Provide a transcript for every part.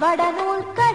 வடநூல் க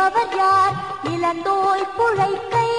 இழப்பவர் யார்? இளந்தோய் புழைக்கை